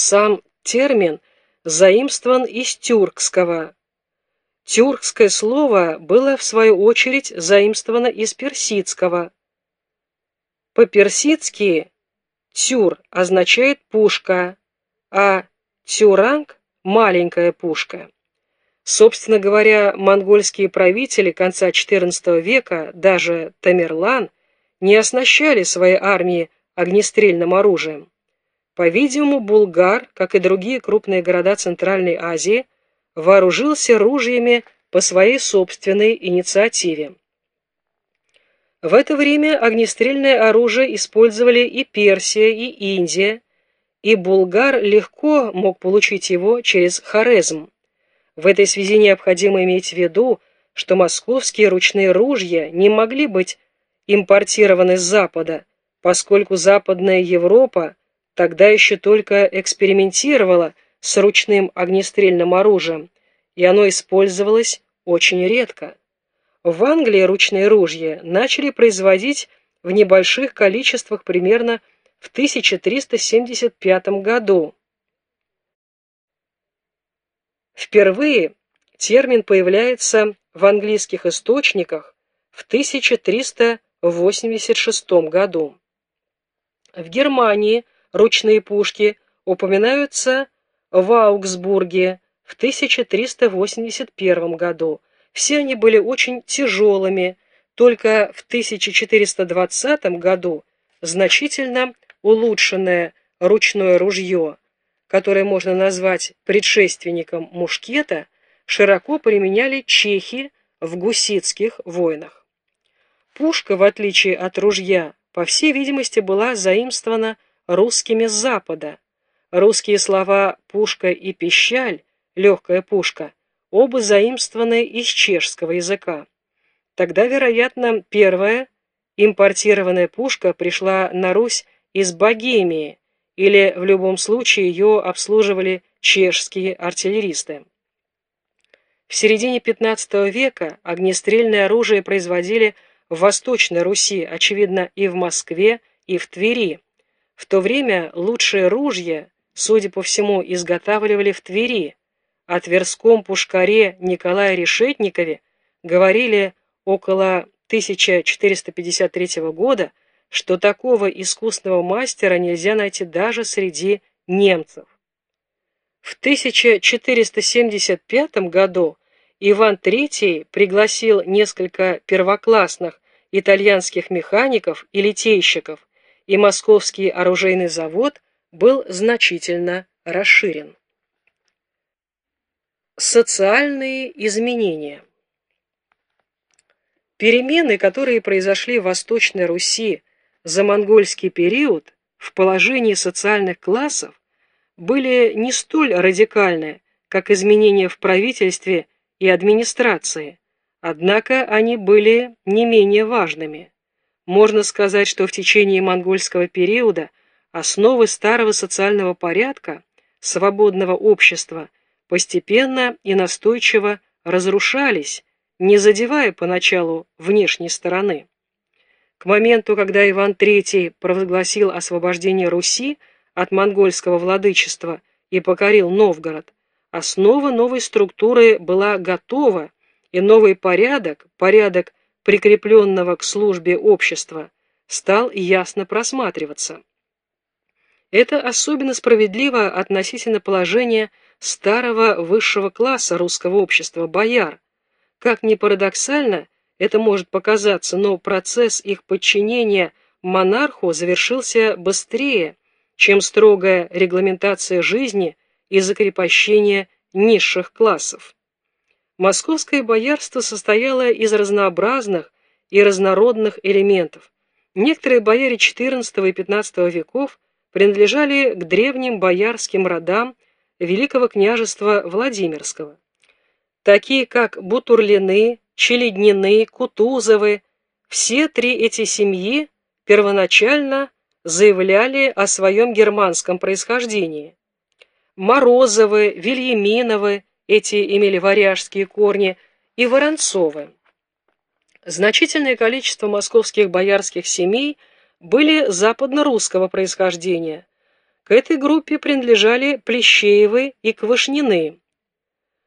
Сам термин заимствован из тюркского. Тюркское слово было, в свою очередь, заимствовано из персидского. По-персидски «тюр» означает «пушка», а «тюранг» — «маленькая пушка». Собственно говоря, монгольские правители конца XIV века, даже Тамерлан, не оснащали свои армии огнестрельным оружием. По-видимому, Булгар, как и другие крупные города Центральной Азии, вооружился ружьями по своей собственной инициативе. В это время огнестрельное оружие использовали и Персия, и Индия, и Булгар легко мог получить его через Хорезм. В этой связи необходимо иметь в виду, что московские ручные ружья не могли быть импортированы с Запада, поскольку Западная Европа тогда еще только экспериментировала с ручным огнестрельным оружием, и оно использовалось очень редко. В Англии ручные ружья начали производить в небольших количествах примерно в 1375 году. Впервые термин появляется в английских источниках в 1386 году. В Германии ручные пушки упоминаются в Аугсбурге в 1381 году. Все они были очень тяжелыми, только в 1420 году значительно улучшенное ручное ружье – которое можно назвать предшественником мушкета, широко применяли чехи в гуситских войнах. Пушка, в отличие от ружья, по всей видимости, была заимствована русскими с запада. Русские слова «пушка» и «пищаль» — легкая пушка — оба заимствованы из чешского языка. Тогда, вероятно, первая импортированная пушка пришла на Русь из Богемии, или в любом случае ее обслуживали чешские артиллеристы. В середине XV века огнестрельное оружие производили в Восточной Руси, очевидно, и в Москве, и в Твери. В то время лучшие ружья, судя по всему, изготавливали в Твери. О Тверском пушкаре Николае Решетникове говорили около 1453 года, что такого искусного мастера нельзя найти даже среди немцев. В 1475 году Иван III пригласил несколько первоклассных итальянских механиков и литейщиков, и московский оружейный завод был значительно расширен. Социальные изменения Перемены, которые произошли в Восточной Руси за монгольский период в положении социальных классов были не столь радикальны, как изменения в правительстве и администрации, однако они были не менее важными. Можно сказать, что в течение монгольского периода основы старого социального порядка, свободного общества, постепенно и настойчиво разрушались, не задевая поначалу внешней стороны. К моменту, когда Иван III провозгласил освобождение Руси от монгольского владычества и покорил Новгород, основа новой структуры была готова, и новый порядок, порядок прикрепленного к службе общества, стал ясно просматриваться. Это особенно справедливо относительно положения старого высшего класса русского общества, бояр. Как ни парадоксально, это может показаться, но процесс их подчинения монарху завершился быстрее, чем строгая регламентация жизни и закрепощение низших классов. Московское боярство состояло из разнообразных и разнородных элементов. Некоторые бояре XIV и XV веков принадлежали к древним боярским родам Великого княжества Владимирского, такие как Бутурлины, Челеднины, Кутузовы, все три эти семьи первоначально заявляли о своем германском происхождении. Морозовы, Вильяминовы, эти имели варяжские корни, и Воронцовы. Значительное количество московских боярских семей были западно-русского происхождения. К этой группе принадлежали Плещеевы и Квашнины.